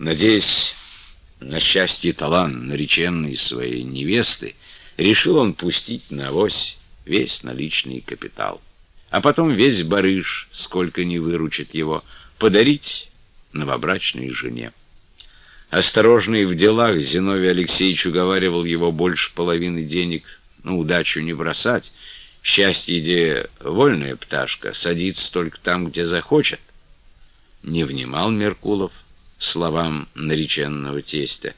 Надеясь на счастье талан нареченной своей невесты, решил он пустить на ось весь наличный капитал. А потом весь барыш, сколько не выручит его, подарить новобрачной жене. Осторожный в делах, Зиновий Алексеевич уговаривал его больше половины денег на удачу не бросать. Счастье, где вольная пташка, садится только там, где захочет. Не внимал Меркулов словам нареченного тестя.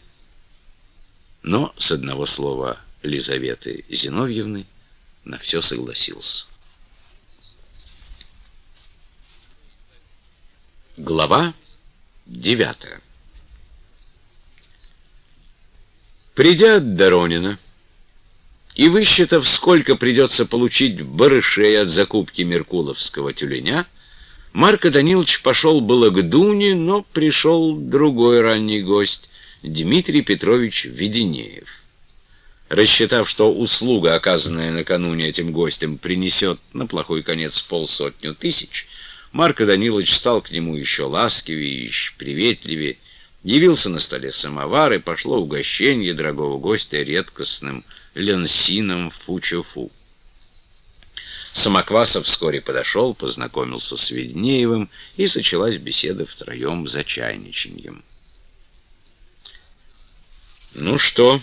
Но с одного слова Лизаветы Зиновьевны на все согласился. Глава девятая Придя от Доронина и высчитав, сколько придется получить барышей от закупки меркуловского тюленя, Марко Данилович пошел было к Дуне, но пришел другой ранний гость, Дмитрий Петрович Веденеев. Рассчитав, что услуга, оказанная накануне этим гостем, принесет на плохой конец полсотню тысяч, Марко Данилович стал к нему еще ласкивее, еще приветливее, явился на столе самовар, и пошло угощение дорогого гостя редкостным ленсином фу-чу-фу. Самоквасов вскоре подошел, познакомился с Веднеевым, и началась беседа втроем за чайничаньем. «Ну что,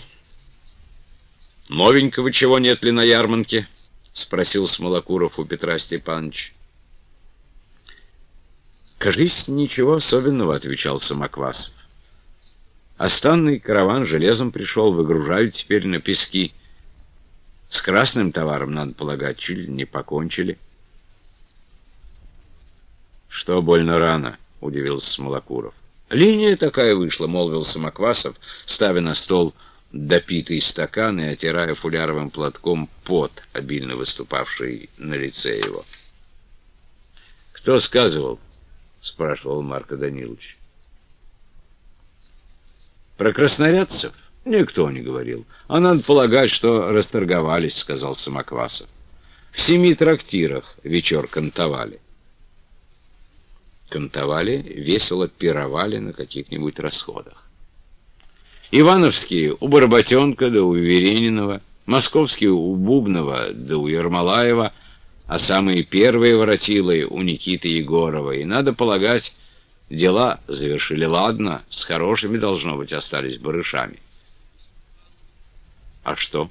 новенького чего нет ли на ярмарке?» — спросил Смолокуров у Петра Степановича. «Кажись, ничего особенного», — отвечал Самоквасов. «Останный караван железом пришел, выгружают теперь на пески». С красным товаром, надо полагать, чуть ли не покончили. Что больно рано, удивился Смолокуров. Линия такая вышла, молвил Самоквасов, ставя на стол допитый стакан и отирая фуляровым платком пот, обильно выступавший на лице его. «Кто сказывал?» — спрашивал Марко Данилович. «Про красноярцев?» Никто не говорил. А надо полагать, что расторговались, сказал Самоквасов. В семи трактирах вечер кантовали. Кантовали, весело пировали на каких-нибудь расходах. Ивановские у Барботенка да у Веренинова, московские у Бубнова да у Ермолаева, а самые первые воротилы у Никиты Егорова. И, надо полагать, дела завершили ладно, с хорошими, должно быть, остались барышами. А что?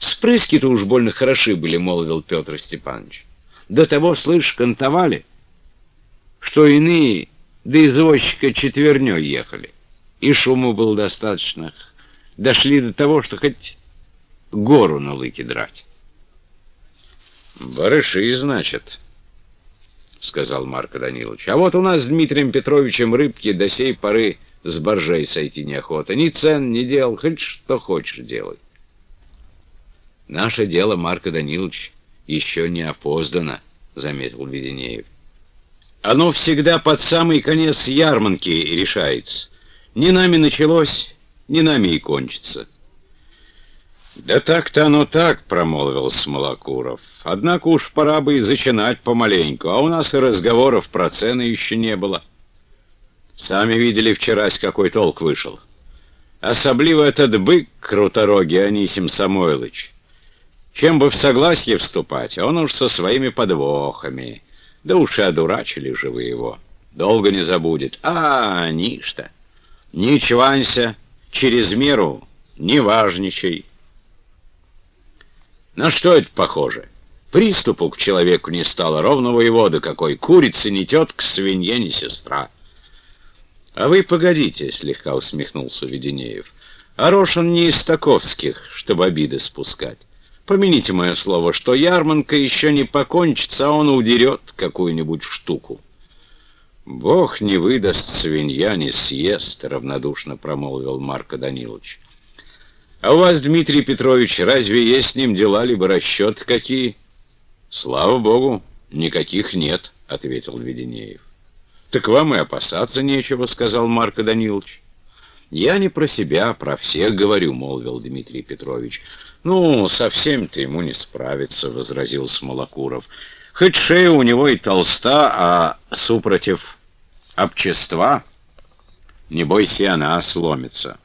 Спрыски-то уж больно хороши были, молвил Петр Степанович. До того, слышь, кантовали, что иные до извозчика четверней ехали. И шуму было достаточно. Дошли до того, что хоть гору на лыке драть. «Барыши, значит», — сказал Марко Данилович. «А вот у нас с Дмитрием Петровичем рыбки до сей поры с боржей сойти неохота. Ни цен, ни дел, хоть что хочешь делай. Наше дело, Марко Данилович, еще не опоздано, заметил Веденеев. Оно всегда под самый конец ярмарки решается. Не нами началось, не нами и кончится. «Да так-то оно так», — промолвил Смолокуров. «Однако уж пора бы и зачинать помаленьку, а у нас и разговоров про цены еще не было». Сами видели вчерась, какой толк вышел. Особливо этот бык круторогий Анисим Самойлович. Чем бы в согласие вступать, он уж со своими подвохами. Да уж и одурачили же вы его. Долго не забудет. А, ничто. Не чванься, через меру не важничай. На что это похоже? Приступу к человеку не стало ровно воевода какой. Курица не тетка, свинья не сестра. «А вы погодите», — слегка усмехнулся Веденеев. «Орошин не из таковских, чтобы обиды спускать. Помяните мое слово, что ярманка еще не покончится, а он удерет какую-нибудь штуку». «Бог не выдаст, свинья не съест», — равнодушно промолвил Марко Данилович. «А у вас, Дмитрий Петрович, разве есть с ним дела, либо расчеты какие?» «Слава Богу, никаких нет», — ответил Веденеев. «Так вам и опасаться нечего», — сказал Марко Данилович. «Я не про себя, а про всех говорю», — молвил Дмитрий Петрович. «Ну, совсем-то ему не справиться», — возразил Смолокуров. «Хоть шея у него и толста, а супротив обчества Не бойся, она сломится.